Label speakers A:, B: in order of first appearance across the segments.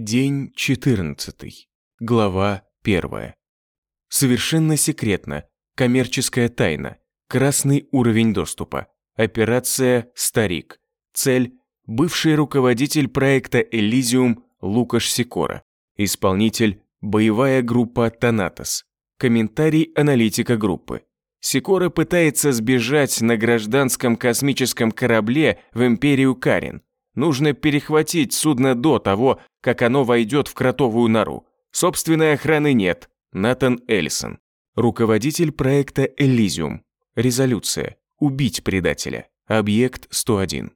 A: День 14. Глава 1. Совершенно секретно. Коммерческая тайна. Красный уровень доступа. Операция «Старик». Цель – бывший руководитель проекта «Элизиум» Лукаш Сикора. Исполнитель – боевая группа «Танатос». Комментарий аналитика группы. Сикора пытается сбежать на гражданском космическом корабле в Империю Карин. Нужно перехватить судно до того, как оно войдет в кротовую нору. Собственной охраны нет. Натан Эллисон. Руководитель проекта «Элизиум». Резолюция. Убить предателя. Объект 101.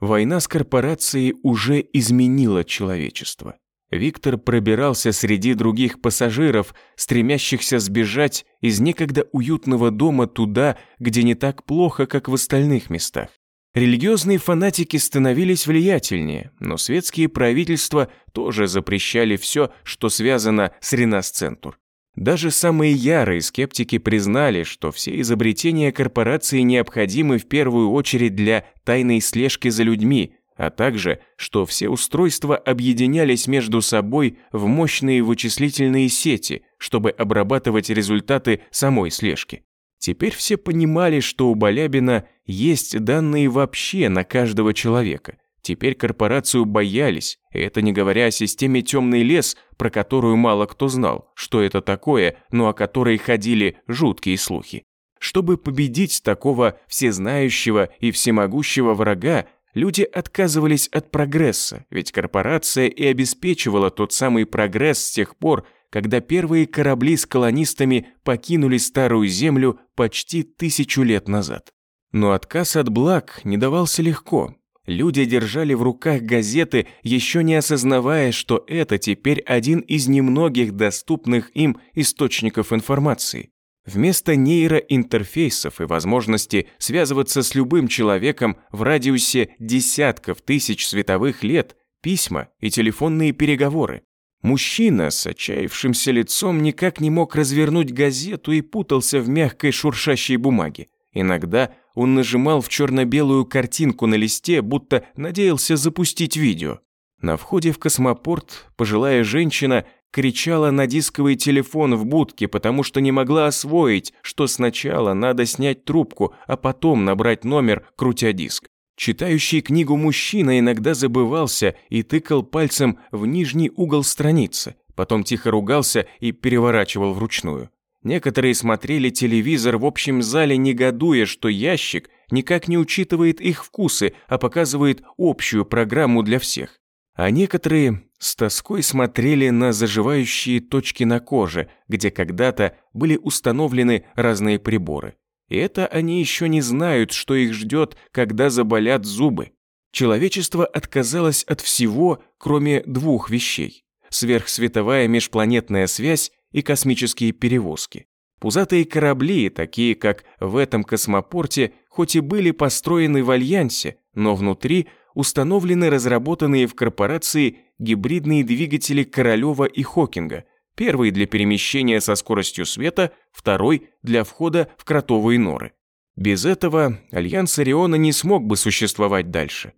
A: Война с корпорацией уже изменила человечество. Виктор пробирался среди других пассажиров, стремящихся сбежать из некогда уютного дома туда, где не так плохо, как в остальных местах. Религиозные фанатики становились влиятельнее, но светские правительства тоже запрещали все, что связано с Ренасцентур. Даже самые ярые скептики признали, что все изобретения корпорации необходимы в первую очередь для тайной слежки за людьми, а также, что все устройства объединялись между собой в мощные вычислительные сети, чтобы обрабатывать результаты самой слежки. Теперь все понимали, что у Балябина есть данные вообще на каждого человека. Теперь корпорацию боялись, это не говоря о системе «Темный лес», про которую мало кто знал, что это такое, но о которой ходили жуткие слухи. Чтобы победить такого всезнающего и всемогущего врага, люди отказывались от прогресса, ведь корпорация и обеспечивала тот самый прогресс с тех пор, когда первые корабли с колонистами покинули Старую Землю почти тысячу лет назад. Но отказ от благ не давался легко. Люди держали в руках газеты, еще не осознавая, что это теперь один из немногих доступных им источников информации. Вместо нейроинтерфейсов и возможности связываться с любым человеком в радиусе десятков тысяч световых лет, письма и телефонные переговоры. Мужчина с отчаявшимся лицом никак не мог развернуть газету и путался в мягкой шуршащей бумаге. Иногда он нажимал в черно-белую картинку на листе, будто надеялся запустить видео. На входе в космопорт пожилая женщина кричала на дисковый телефон в будке, потому что не могла освоить, что сначала надо снять трубку, а потом набрать номер, крутя диск. Читающий книгу мужчина иногда забывался и тыкал пальцем в нижний угол страницы, потом тихо ругался и переворачивал вручную. Некоторые смотрели телевизор в общем зале, негодуя, что ящик никак не учитывает их вкусы, а показывает общую программу для всех. А некоторые с тоской смотрели на заживающие точки на коже, где когда-то были установлены разные приборы. И это они еще не знают, что их ждет, когда заболят зубы. Человечество отказалось от всего, кроме двух вещей. Сверхсветовая межпланетная связь и космические перевозки. Пузатые корабли, такие как в этом космопорте, хоть и были построены в Альянсе, но внутри установлены разработанные в корпорации гибридные двигатели Королева и Хокинга, Первый для перемещения со скоростью света, второй для входа в кротовые норы. Без этого Альянс Ориона не смог бы существовать дальше.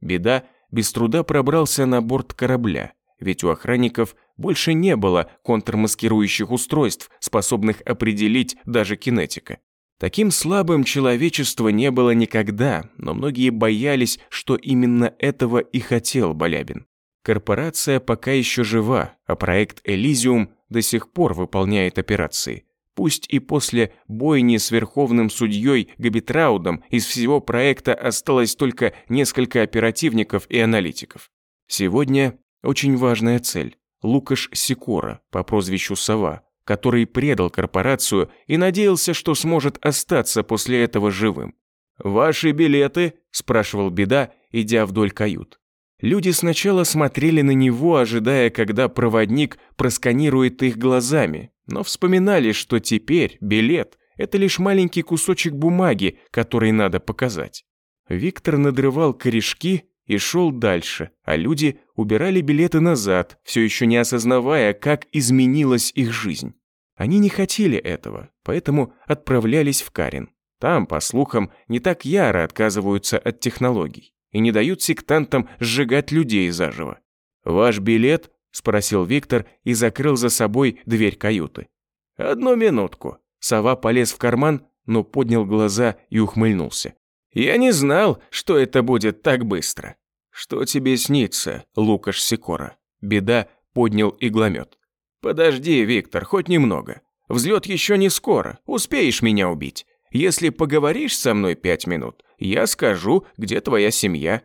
A: Беда без труда пробрался на борт корабля, ведь у охранников больше не было контрмаскирующих устройств, способных определить даже кинетика. Таким слабым человечество не было никогда, но многие боялись, что именно этого и хотел Балябин. Корпорация пока еще жива, а проект «Элизиум» до сих пор выполняет операции. Пусть и после бойни с верховным судьей Габитраудом из всего проекта осталось только несколько оперативников и аналитиков. Сегодня очень важная цель – Лукаш Сикора по прозвищу Сова, который предал корпорацию и надеялся, что сможет остаться после этого живым. «Ваши билеты?» – спрашивал Беда, идя вдоль кают. Люди сначала смотрели на него, ожидая, когда проводник просканирует их глазами, но вспоминали, что теперь билет – это лишь маленький кусочек бумаги, который надо показать. Виктор надрывал корешки и шел дальше, а люди убирали билеты назад, все еще не осознавая, как изменилась их жизнь. Они не хотели этого, поэтому отправлялись в Карин. Там, по слухам, не так яро отказываются от технологий и не дают сектантам сжигать людей заживо. «Ваш билет?» – спросил Виктор и закрыл за собой дверь каюты. «Одну минутку». Сова полез в карман, но поднял глаза и ухмыльнулся. «Я не знал, что это будет так быстро». «Что тебе снится, Лукаш Сикора?» Беда поднял игломет. «Подожди, Виктор, хоть немного. Взлет еще не скоро, успеешь меня убить. Если поговоришь со мной пять минут, я скажу, где твоя семья».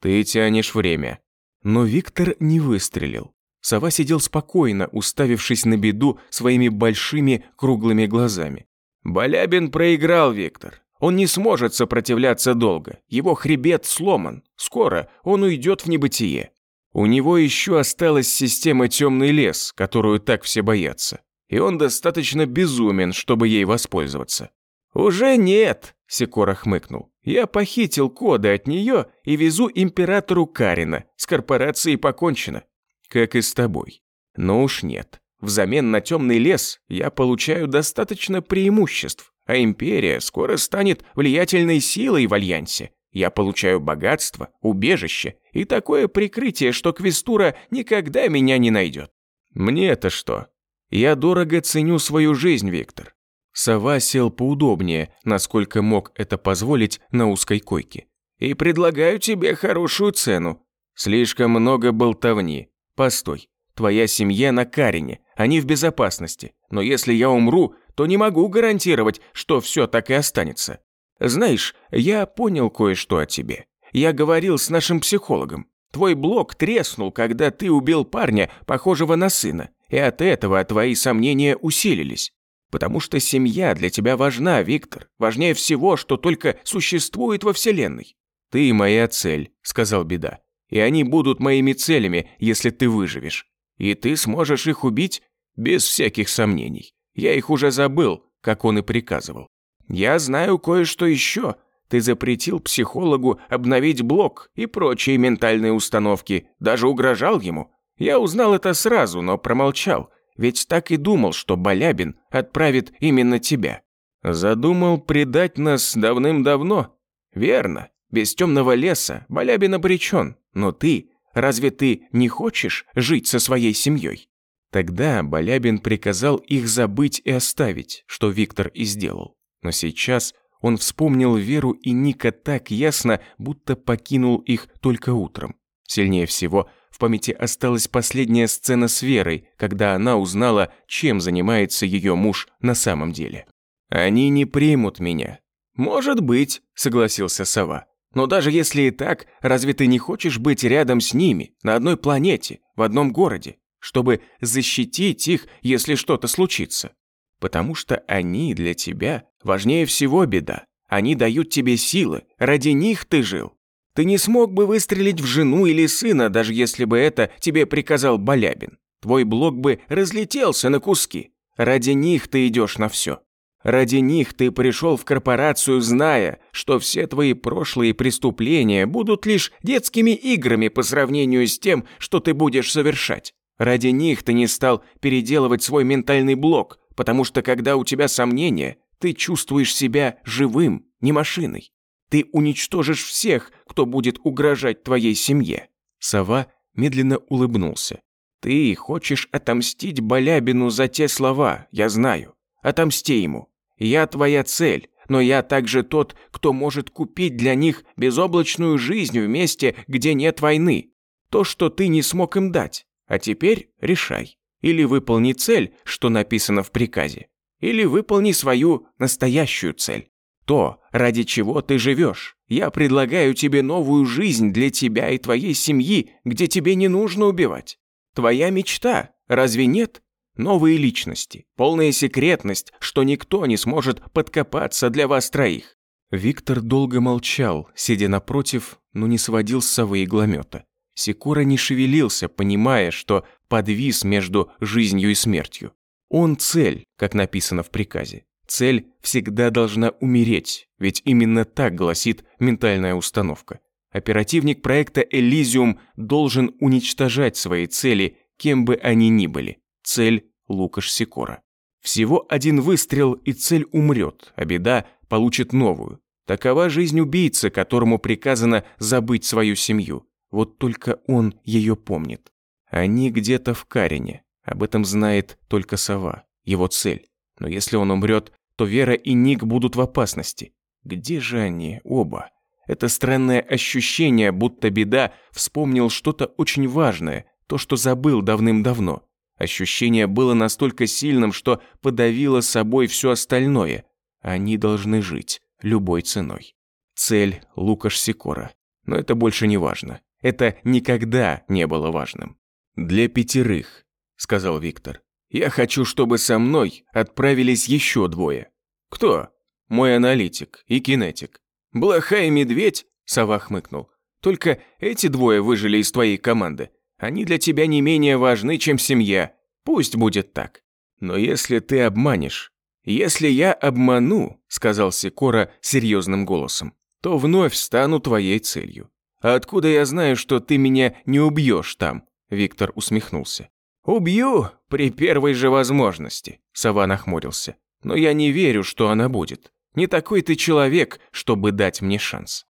A: «Ты тянешь время». Но Виктор не выстрелил. Сова сидел спокойно, уставившись на беду своими большими круглыми глазами. «Балябин проиграл, Виктор. Он не сможет сопротивляться долго. Его хребет сломан. Скоро он уйдет в небытие. У него еще осталась система «Темный лес», которую так все боятся. И он достаточно безумен, чтобы ей воспользоваться. «Уже нет», – Секора хмыкнул. «Я похитил коды от нее и везу императору Карина. С корпорацией покончено. Как и с тобой. Но уж нет. Взамен на темный лес я получаю достаточно преимуществ, а империя скоро станет влиятельной силой в Альянсе. Я получаю богатство, убежище и такое прикрытие, что Квестура никогда меня не найдет. Мне это что? Я дорого ценю свою жизнь, Виктор. Сова сел поудобнее, насколько мог это позволить на узкой койке. «И предлагаю тебе хорошую цену. Слишком много болтовни. Постой, твоя семья на Карине, они в безопасности. Но если я умру, то не могу гарантировать, что все так и останется. Знаешь, я понял кое-что о тебе. Я говорил с нашим психологом. Твой блок треснул, когда ты убил парня, похожего на сына, и от этого твои сомнения усилились. Потому что семья для тебя важна, Виктор. Важнее всего, что только существует во Вселенной. Ты моя цель, сказал Беда. И они будут моими целями, если ты выживешь. И ты сможешь их убить без всяких сомнений. Я их уже забыл, как он и приказывал. Я знаю кое-что еще. Ты запретил психологу обновить блок и прочие ментальные установки, даже угрожал ему. Я узнал это сразу, но промолчал. Ведь так и думал, что Балябин отправит именно тебя. Задумал предать нас давным-давно? Верно. Без темного леса Балябин обречен. Но ты, разве ты не хочешь жить со своей семьей? Тогда Балябин приказал их забыть и оставить, что Виктор и сделал. Но сейчас он вспомнил Веру и Ника так ясно, будто покинул их только утром. Сильнее всего в памяти осталась последняя сцена с Верой, когда она узнала, чем занимается ее муж на самом деле. «Они не примут меня». «Может быть», — согласился Сова. «Но даже если и так, разве ты не хочешь быть рядом с ними, на одной планете, в одном городе, чтобы защитить их, если что-то случится? Потому что они для тебя важнее всего беда. Они дают тебе силы, ради них ты жил. Ты не смог бы выстрелить в жену или сына, даже если бы это тебе приказал Балябин. Твой блок бы разлетелся на куски. Ради них ты идешь на все. Ради них ты пришел в корпорацию, зная, что все твои прошлые преступления будут лишь детскими играми по сравнению с тем, что ты будешь совершать. Ради них ты не стал переделывать свой ментальный блок, потому что когда у тебя сомнения, ты чувствуешь себя живым, не машиной. Ты уничтожишь всех, кто будет угрожать твоей семье». Сова медленно улыбнулся. «Ты хочешь отомстить Балябину за те слова, я знаю. Отомсти ему. Я твоя цель, но я также тот, кто может купить для них безоблачную жизнь в месте, где нет войны. То, что ты не смог им дать. А теперь решай. Или выполни цель, что написано в приказе, или выполни свою настоящую цель то, ради чего ты живешь. Я предлагаю тебе новую жизнь для тебя и твоей семьи, где тебе не нужно убивать. Твоя мечта, разве нет? Новые личности, полная секретность, что никто не сможет подкопаться для вас троих». Виктор долго молчал, сидя напротив, но не сводил с совы игломета. Секура не шевелился, понимая, что подвис между жизнью и смертью. Он цель, как написано в приказе. Цель всегда должна умереть, ведь именно так гласит ментальная установка. Оперативник проекта «Элизиум» должен уничтожать свои цели, кем бы они ни были. Цель – Лукаш Сикора. Всего один выстрел, и цель умрет, а беда получит новую. Такова жизнь убийцы, которому приказано забыть свою семью. Вот только он ее помнит. Они где-то в Карине. Об этом знает только сова, его цель. Но если он умрет, то Вера и Ник будут в опасности. Где же они оба? Это странное ощущение, будто беда вспомнил что-то очень важное, то, что забыл давным-давно. Ощущение было настолько сильным, что подавило собой все остальное. Они должны жить любой ценой. Цель – Лукаш Сикора. Но это больше не важно. Это никогда не было важным. «Для пятерых», – сказал Виктор. «Я хочу, чтобы со мной отправились еще двое». «Кто?» «Мой аналитик и кинетик». «Блоха и медведь?» – сова хмыкнул. «Только эти двое выжили из твоей команды. Они для тебя не менее важны, чем семья. Пусть будет так. Но если ты обманешь, если я обману, сказал Сикора серьезным голосом, то вновь стану твоей целью. А откуда я знаю, что ты меня не убьешь там? Виктор усмехнулся. Убью при первой же возможности, Сова нахмурился. Но я не верю, что она будет. Не такой ты человек, чтобы дать мне шанс.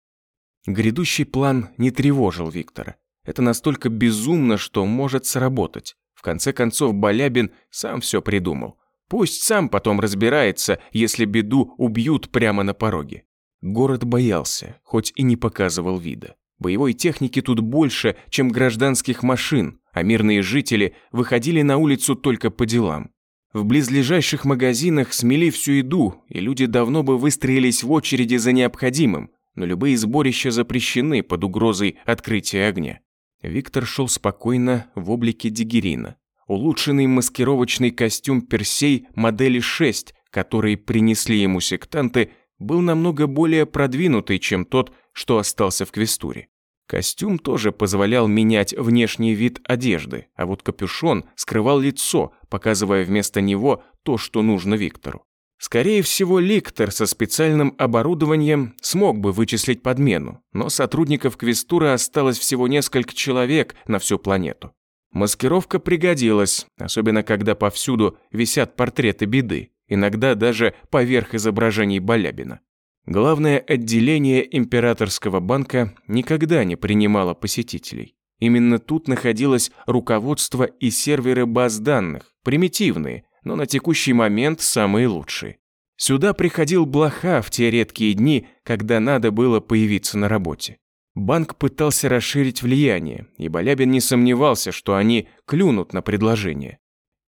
A: Грядущий план не тревожил Виктора. Это настолько безумно, что может сработать. В конце концов, Балябин сам все придумал. Пусть сам потом разбирается, если беду убьют прямо на пороге. Город боялся, хоть и не показывал вида. Боевой техники тут больше, чем гражданских машин, а мирные жители выходили на улицу только по делам. В близлежащих магазинах смели всю еду, и люди давно бы выстроились в очереди за необходимым, но любые сборища запрещены под угрозой открытия огня. Виктор шел спокойно в облике Дигерина. Улучшенный маскировочный костюм Персей модели 6, который принесли ему сектанты, был намного более продвинутый, чем тот, что остался в Квестуре. Костюм тоже позволял менять внешний вид одежды, а вот капюшон скрывал лицо, показывая вместо него то, что нужно Виктору. Скорее всего, Ликтор со специальным оборудованием смог бы вычислить подмену, но сотрудников Квестура осталось всего несколько человек на всю планету. Маскировка пригодилась, особенно когда повсюду висят портреты беды, иногда даже поверх изображений Балябина. Главное отделение императорского банка никогда не принимало посетителей. Именно тут находилось руководство и серверы баз данных, примитивные, но на текущий момент самые лучшие. Сюда приходил Блоха в те редкие дни, когда надо было появиться на работе. Банк пытался расширить влияние, и Балябин не сомневался, что они клюнут на предложение.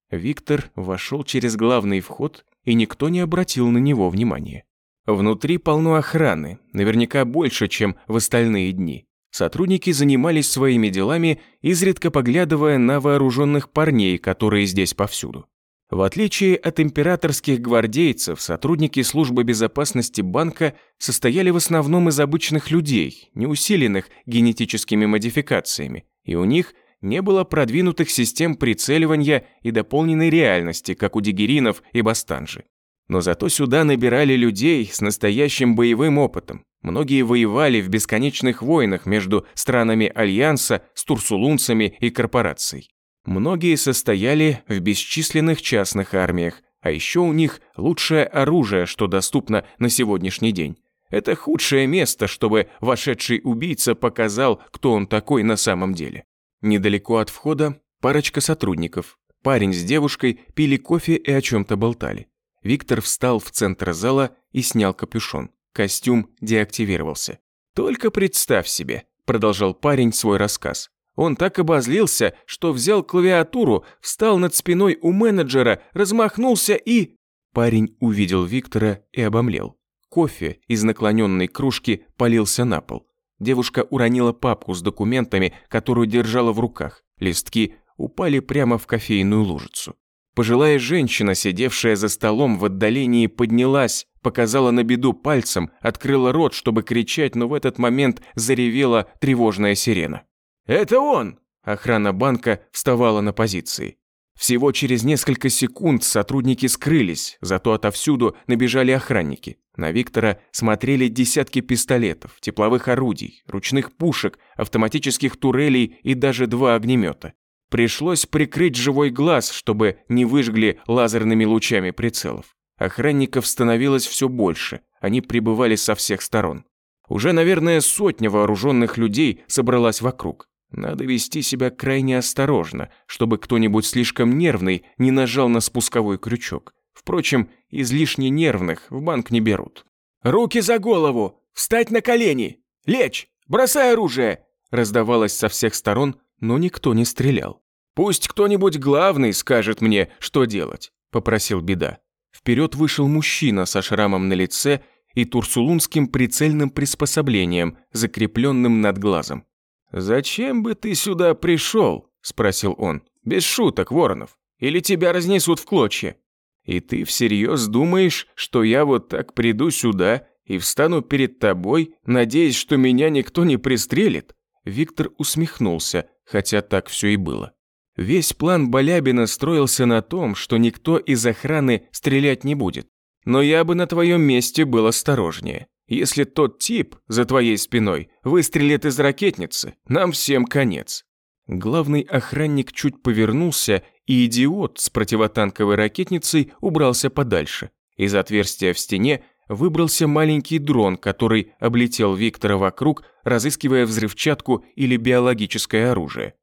A: Виктор вошел через главный вход, и никто не обратил на него внимания. Внутри полно охраны, наверняка больше, чем в остальные дни. Сотрудники занимались своими делами, изредка поглядывая на вооруженных парней, которые здесь повсюду. В отличие от императорских гвардейцев, сотрудники службы безопасности банка состояли в основном из обычных людей, не усиленных генетическими модификациями, и у них не было продвинутых систем прицеливания и дополненной реальности, как у дигеринов и бастанжи. Но зато сюда набирали людей с настоящим боевым опытом. Многие воевали в бесконечных войнах между странами Альянса с турсулунцами и корпорацией. Многие состояли в бесчисленных частных армиях, а еще у них лучшее оружие, что доступно на сегодняшний день. Это худшее место, чтобы вошедший убийца показал, кто он такой на самом деле. Недалеко от входа парочка сотрудников. Парень с девушкой пили кофе и о чем-то болтали. Виктор встал в центр зала и снял капюшон. Костюм деактивировался. «Только представь себе», – продолжал парень свой рассказ. Он так обозлился, что взял клавиатуру, встал над спиной у менеджера, размахнулся и... Парень увидел Виктора и обомлел. Кофе из наклоненной кружки полился на пол. Девушка уронила папку с документами, которую держала в руках. Листки упали прямо в кофейную лужицу. Пожилая женщина, сидевшая за столом в отдалении, поднялась, показала на беду пальцем, открыла рот, чтобы кричать, но в этот момент заревела тревожная сирена. «Это он!» Охрана банка вставала на позиции. Всего через несколько секунд сотрудники скрылись, зато отовсюду набежали охранники. На Виктора смотрели десятки пистолетов, тепловых орудий, ручных пушек, автоматических турелей и даже два огнемета. Пришлось прикрыть живой глаз, чтобы не выжгли лазерными лучами прицелов. Охранников становилось все больше, они прибывали со всех сторон. Уже, наверное, сотня вооруженных людей собралась вокруг. Надо вести себя крайне осторожно, чтобы кто-нибудь слишком нервный не нажал на спусковой крючок. Впрочем, излишне нервных в банк не берут.
B: «Руки за голову! Встать на колени! Лечь! Бросай оружие!» раздавалось со всех сторон, но никто не стрелял.
A: «Пусть кто-нибудь главный скажет мне, что делать», – попросил Беда. Вперед вышел мужчина со шрамом на лице и турсулунским прицельным приспособлением, закрепленным над глазом. «Зачем бы ты сюда пришел?» – спросил он. «Без шуток, Воронов. Или тебя разнесут в клочья? И ты всерьез думаешь, что я вот так приду сюда и встану перед тобой, надеясь, что меня никто не пристрелит?» Виктор усмехнулся, хотя так все и было. Весь план Балябина строился на том, что никто из охраны стрелять не будет. Но я бы на твоем месте был осторожнее. Если тот тип за твоей спиной выстрелит из ракетницы, нам всем конец. Главный охранник чуть повернулся, и идиот с противотанковой ракетницей убрался подальше. Из отверстия в стене выбрался маленький дрон, который облетел Виктора вокруг, разыскивая взрывчатку или биологическое оружие.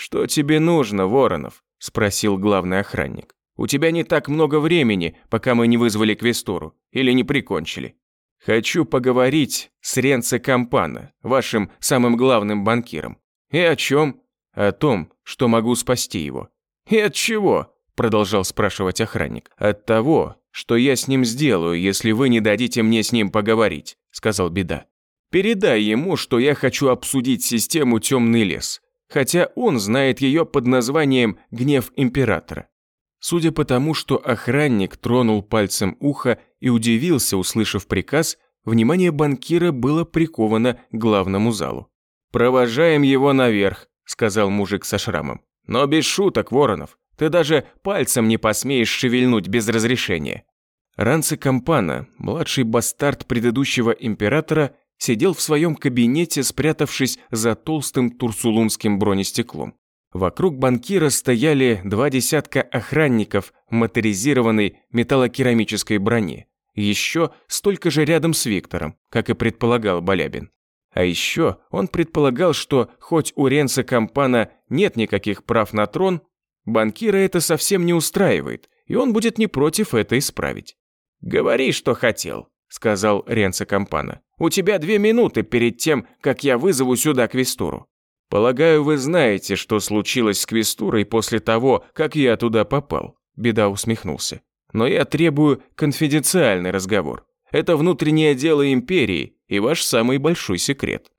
A: «Что тебе нужно, Воронов?» – спросил главный охранник. У тебя не так много времени, пока мы не вызвали квестуру или не прикончили. Хочу поговорить с Ренце Кампана, вашим самым главным банкиром. И о чем? О том, что могу спасти его. И от чего? Продолжал спрашивать охранник. От того, что я с ним сделаю, если вы не дадите мне с ним поговорить, сказал Беда. Передай ему, что я хочу обсудить систему «Темный лес», хотя он знает ее под названием «Гнев Императора». Судя по тому, что охранник тронул пальцем ухо и удивился, услышав приказ, внимание банкира было приковано к главному залу. «Провожаем его наверх», – сказал мужик со шрамом. «Но без шуток, Воронов, ты даже пальцем не посмеешь шевельнуть без разрешения». Ранце Кампана, младший бастард предыдущего императора, сидел в своем кабинете, спрятавшись за толстым турсулунским бронестеклом. Вокруг банкира стояли два десятка охранников моторизированной металлокерамической броне. Еще столько же рядом с Виктором, как и предполагал Балябин. А еще он предполагал, что хоть у Ренса Кампана нет никаких прав на трон, банкира это совсем не устраивает, и он будет не против это исправить. «Говори, что хотел», — сказал Ренса Кампана. «У тебя две минуты перед тем, как я вызову сюда Квестуру». «Полагаю, вы знаете, что случилось с Квестурой после того, как я туда попал», – Беда усмехнулся. «Но я требую конфиденциальный разговор. Это внутреннее дело Империи и ваш самый большой секрет».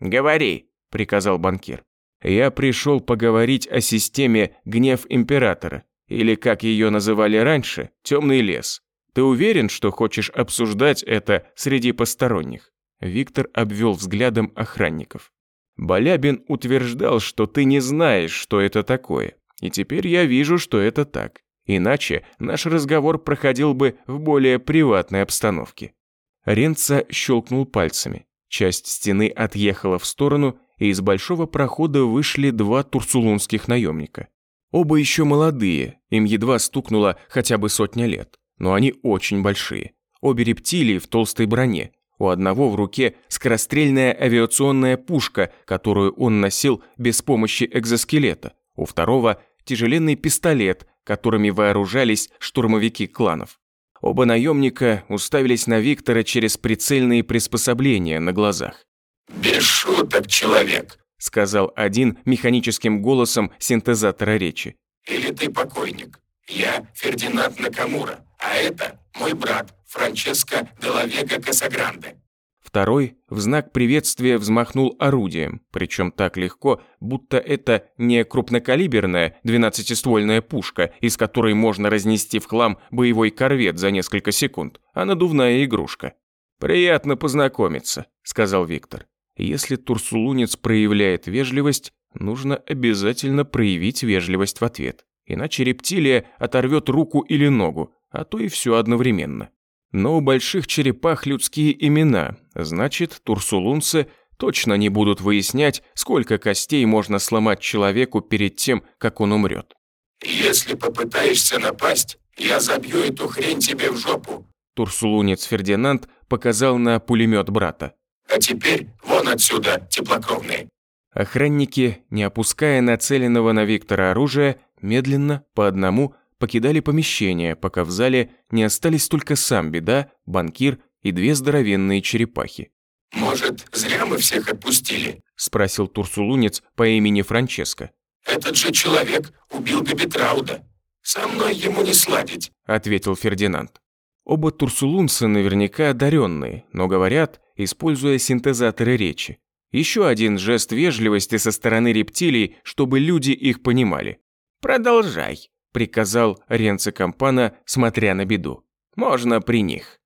A: «Говори», – приказал банкир. «Я пришел поговорить о системе «Гнев Императора», или, как ее называли раньше, «Темный лес». Ты уверен, что хочешь обсуждать это среди посторонних?» Виктор обвел взглядом охранников. Балябин утверждал, что ты не знаешь, что это такое. И теперь я вижу, что это так. Иначе наш разговор проходил бы в более приватной обстановке. Ренца щелкнул пальцами. Часть стены отъехала в сторону, и из большого прохода вышли два турсулунских наемника. Оба еще молодые, им едва стукнуло хотя бы сотня лет, но они очень большие. Обе рептилии в толстой броне, у одного в руке скорострельная авиационная пушка, которую он носил без помощи экзоскелета. У второго тяжеленный пистолет, которыми вооружались штурмовики кланов. Оба наемника уставились на Виктора через прицельные приспособления на глазах.
C: «Без шуток, человек», —
A: сказал один механическим голосом синтезатора речи.
C: «Или ты покойник? Я Фердинанд Накамура, а это мой брат Франческо де ла Вега Касагранде».
A: Второй в знак приветствия взмахнул орудием, причем так легко, будто это не крупнокалиберная двенадцатиствольная пушка, из которой можно разнести в хлам боевой корвет за несколько секунд, а надувная игрушка. «Приятно познакомиться», — сказал Виктор. «Если турсулунец проявляет вежливость, нужно обязательно проявить вежливость в ответ, иначе рептилия оторвет руку или ногу, а то и все одновременно. Но у больших черепах людские имена, значит, турсулунцы точно не будут выяснять, сколько костей можно сломать человеку перед тем, как он умрет.
C: «Если попытаешься напасть, я забью эту хрень тебе в жопу»,
A: Турсулунец Фердинанд показал на пулемет брата.
C: «А теперь вон отсюда, теплокровные».
A: Охранники, не опуская нацеленного на Виктора оружия, медленно, по одному, покидали помещение, пока в зале не остались только сам Беда, банкир и две здоровенные черепахи.
C: «Может, зря мы всех отпустили?»
A: – спросил турсулунец по имени Франческо.
C: «Этот же человек убил Бебетрауда. Со мной ему не сладить», –
A: ответил Фердинанд. Оба турсулунца наверняка одаренные, но говорят, используя синтезаторы речи. Еще один жест вежливости со стороны рептилий, чтобы люди их понимали. «Продолжай», – приказал Ренце Кампана, смотря на беду. «Можно при них».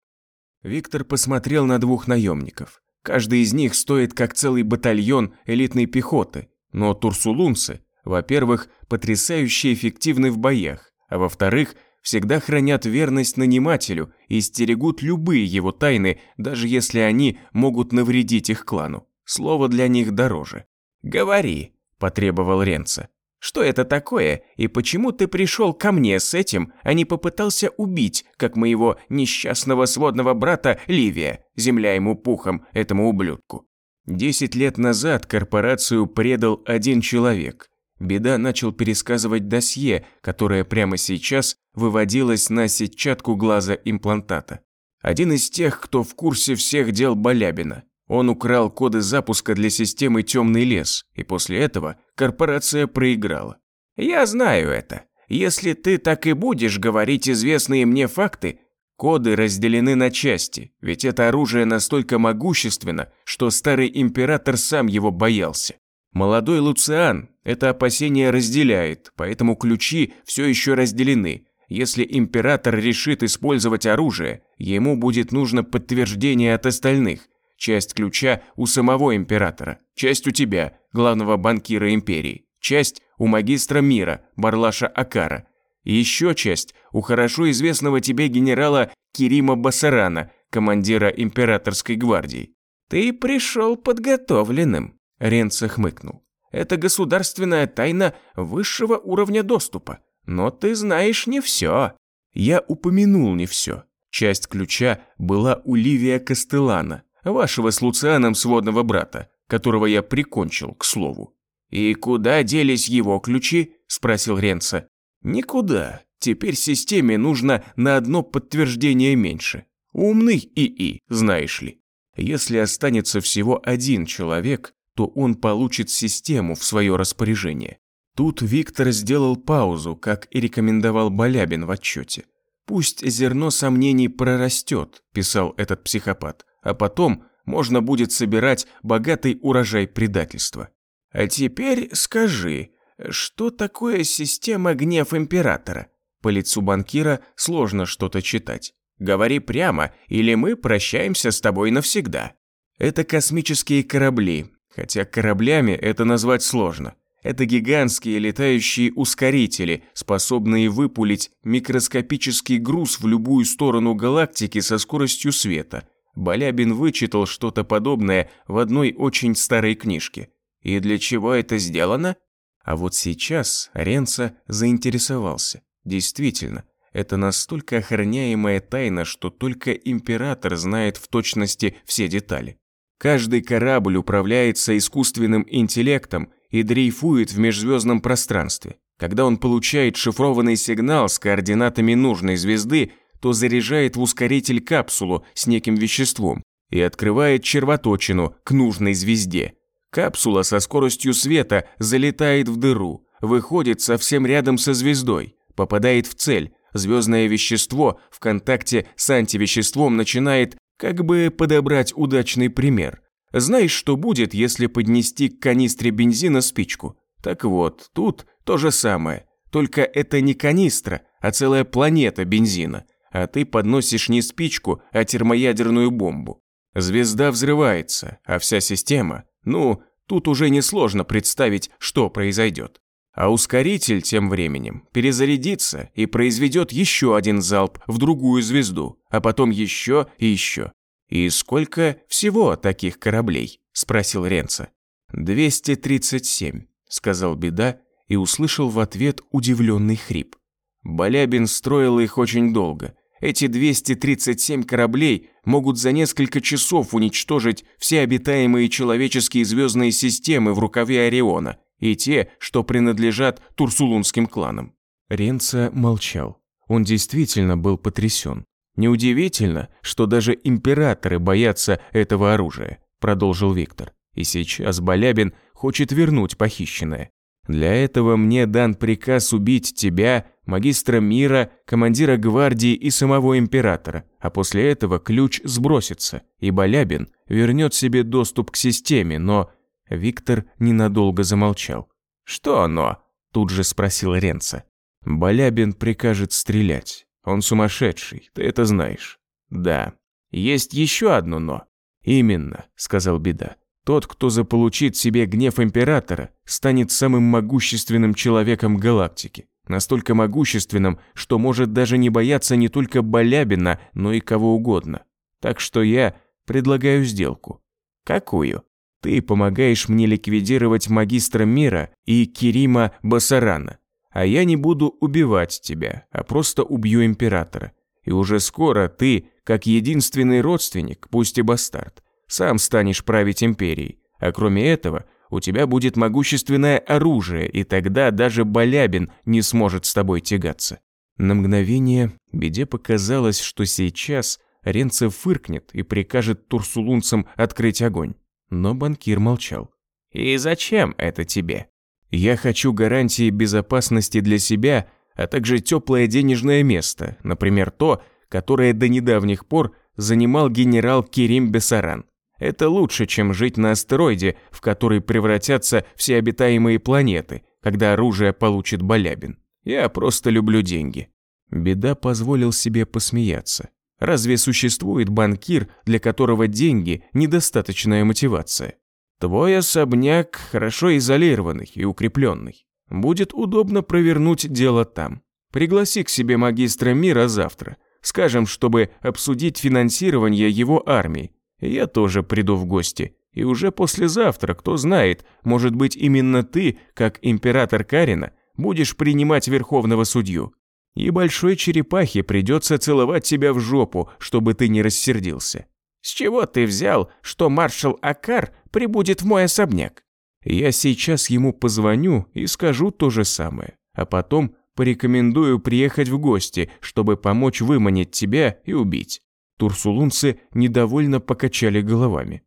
A: Виктор посмотрел на двух наемников. Каждый из них стоит как целый батальон элитной пехоты, но турсулунцы, во-первых, потрясающе эффективны в боях, а во-вторых, всегда хранят верность нанимателю и стерегут любые его тайны, даже если они могут навредить их клану. Слово для них дороже. «Говори», – потребовал Ренца. «Что это такое, и почему ты пришел ко мне с этим, а не попытался убить, как моего несчастного сводного брата Ливия, земля ему пухом, этому ублюдку?» Десять лет назад корпорацию предал один человек. Беда начал пересказывать досье, которое прямо сейчас выводилось на сетчатку глаза имплантата. Один из тех, кто в курсе всех дел Балябина. Он украл коды запуска для системы «Темный лес», и после этого корпорация проиграла. «Я знаю это. Если ты так и будешь говорить известные мне факты, коды разделены на части, ведь это оружие настолько могущественно, что старый император сам его боялся. Молодой Луциан это опасение разделяет, поэтому ключи все еще разделены. Если император решит использовать оружие, ему будет нужно подтверждение от остальных, Часть ключа у самого императора, часть у тебя, главного банкира империи, часть у магистра мира, Барлаша Акара, и еще часть у хорошо известного тебе генерала Кирима Басарана, командира императорской гвардии. Ты пришел подготовленным, Ренца хмыкнул. Это государственная тайна высшего уровня доступа, но ты знаешь не все. Я упомянул не все. Часть ключа была у Ливия Кастелана, Вашего с Луцианом сводного брата, которого я прикончил, к слову. «И куда делись его ключи?» – спросил Ренца. «Никуда. Теперь системе нужно на одно подтверждение меньше. Умный ИИ, знаешь ли. Если останется всего один человек, то он получит систему в свое распоряжение. Тут Виктор сделал паузу, как и рекомендовал Балябин в отчете. «Пусть зерно сомнений прорастет», – писал этот психопат а потом можно будет собирать богатый урожай предательства. А теперь скажи, что такое система гнев императора? По лицу банкира сложно что-то читать. Говори прямо, или мы прощаемся с тобой навсегда. Это космические корабли, хотя кораблями это назвать сложно. Это гигантские летающие ускорители, способные выпулить микроскопический груз в любую сторону галактики со скоростью света – Балябин вычитал что-то подобное в одной очень старой книжке. И для чего это сделано? А вот сейчас Ренца заинтересовался. Действительно, это настолько охраняемая тайна, что только император знает в точности все детали. Каждый корабль управляется искусственным интеллектом и дрейфует в межзвездном пространстве. Когда он получает шифрованный сигнал с координатами нужной звезды, то заряжает в ускоритель капсулу с неким веществом и открывает червоточину к нужной звезде. Капсула со скоростью света залетает в дыру, выходит совсем рядом со звездой, попадает в цель. Звездное вещество в контакте с антивеществом начинает как бы подобрать удачный пример. Знаешь, что будет, если поднести к канистре бензина спичку? Так вот, тут то же самое. Только это не канистра, а целая планета бензина а ты подносишь не спичку, а термоядерную бомбу. Звезда взрывается, а вся система, ну, тут уже несложно представить, что произойдет. А ускоритель тем временем перезарядится и произведет еще один залп в другую звезду, а потом еще и еще. «И сколько всего таких кораблей?» – спросил Ренца. «237», – сказал Беда и услышал в ответ удивленный хрип. Балябин строил их очень долго,
B: Эти 237 кораблей могут за несколько часов уничтожить все обитаемые человеческие звездные системы в рукаве Ориона и те, что принадлежат Турсулунским кланам.
A: Ренца молчал. Он действительно был потрясен. Неудивительно, что даже императоры боятся этого оружия, продолжил Виктор. И сейчас Балябин хочет вернуть похищенное. Для этого мне дан приказ убить тебя, магистра мира, командира гвардии и самого императора, а после этого ключ сбросится, и Балябин вернет себе доступ к системе, но...» Виктор ненадолго замолчал.
B: «Что оно?» – тут же спросил Ренца.
A: «Балябин прикажет стрелять. Он сумасшедший, ты это знаешь».
B: «Да. Есть еще одно «но».
A: «Именно», – сказал Беда. Тот, кто заполучит себе гнев императора, станет самым могущественным человеком галактики. Настолько могущественным, что может даже не бояться не только Балябина, но и кого угодно. Так что я предлагаю сделку.
B: Какую?
A: Ты помогаешь мне ликвидировать магистра мира и Кирима Басарана, а я не буду убивать тебя, а просто убью императора. И уже скоро ты, как единственный родственник, пусть и бастард, сам станешь править империей. А кроме этого, у тебя будет могущественное оружие, и тогда даже Балябин не сможет с тобой тягаться. На мгновение Беде показалось, что сейчас Ренцев фыркнет и прикажет турсулунцам открыть огонь. Но банкир молчал.
B: «И зачем это тебе?»
A: «Я хочу гарантии безопасности для себя, а также теплое денежное место, например, то, которое до недавних пор занимал генерал Кирим Бесаран. Это лучше, чем жить на астероиде, в который превратятся все обитаемые планеты, когда оружие получит Балябин. Я просто люблю деньги. Беда позволил себе посмеяться. Разве существует банкир, для которого деньги – недостаточная мотивация? Твой особняк хорошо изолированный и укрепленный. Будет удобно провернуть дело там. Пригласи к себе магистра мира завтра. Скажем, чтобы обсудить финансирование его армии я тоже приду в гости. И уже послезавтра, кто знает, может быть именно ты, как император Карина, будешь принимать верховного судью. И большой черепахе придется целовать тебя в жопу, чтобы ты не рассердился.
B: С чего ты взял, что маршал Акар прибудет в мой особняк?
A: Я сейчас ему позвоню и скажу то же самое, а потом порекомендую приехать в гости, чтобы помочь выманить тебя и убить. Турсулунцы недовольно покачали головами.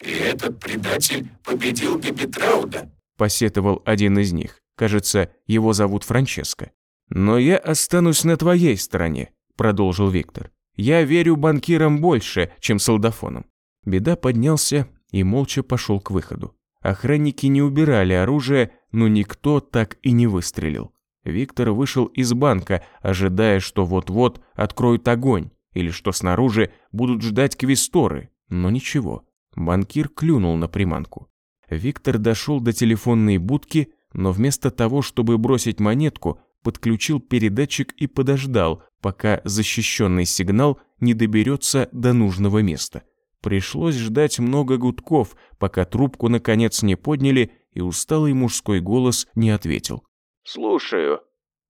C: «И этот предатель победил Гиппетрауда?»
A: – посетовал один из них. Кажется, его зовут Франческо. «Но я останусь на твоей стороне», – продолжил Виктор. «Я верю банкирам больше, чем солдафонам». Беда поднялся и молча пошел к выходу. Охранники не убирали оружие, но никто так и не выстрелил. Виктор вышел из банка, ожидая, что вот-вот откроют огонь, или что снаружи будут ждать квесторы, но ничего. Банкир клюнул на приманку. Виктор дошел до телефонной будки, но вместо того, чтобы бросить монетку, подключил передатчик и подождал, пока защищенный сигнал не доберется до нужного места. Пришлось ждать много гудков, пока трубку наконец не подняли и усталый мужской голос не ответил.
B: «Слушаю».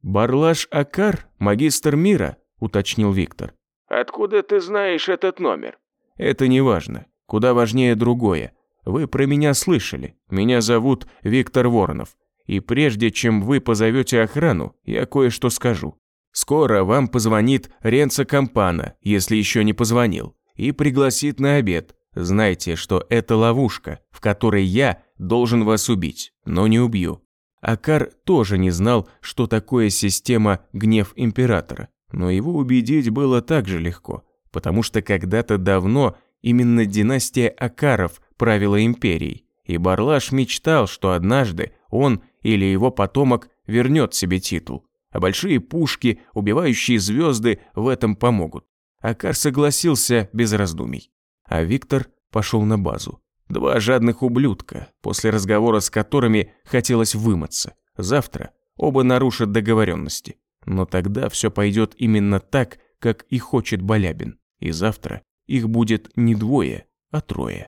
A: «Барлаш Акар, магистр мира», — уточнил Виктор.
B: Откуда ты знаешь этот номер?
A: Это не важно. Куда важнее другое. Вы про меня слышали. Меня зовут Виктор Воронов. И прежде чем вы позовете охрану, я кое-что скажу. Скоро вам позвонит Ренца Кампана, если еще не позвонил, и пригласит на обед. Знайте, что это ловушка, в которой я должен вас убить, но не убью. Акар тоже не знал, что такое система «Гнев Императора», но его убедить было так же легко, потому что когда-то давно именно династия Акаров правила империей, и Барлаш мечтал, что однажды он или его потомок вернет себе титул, а большие пушки, убивающие звезды, в этом помогут. Акар согласился без раздумий, а Виктор пошел на базу. Два жадных ублюдка, после разговора с которыми хотелось вымыться. Завтра оба нарушат договоренности. Но тогда все пойдет именно так, как и хочет Балябин. И завтра их будет не двое, а трое.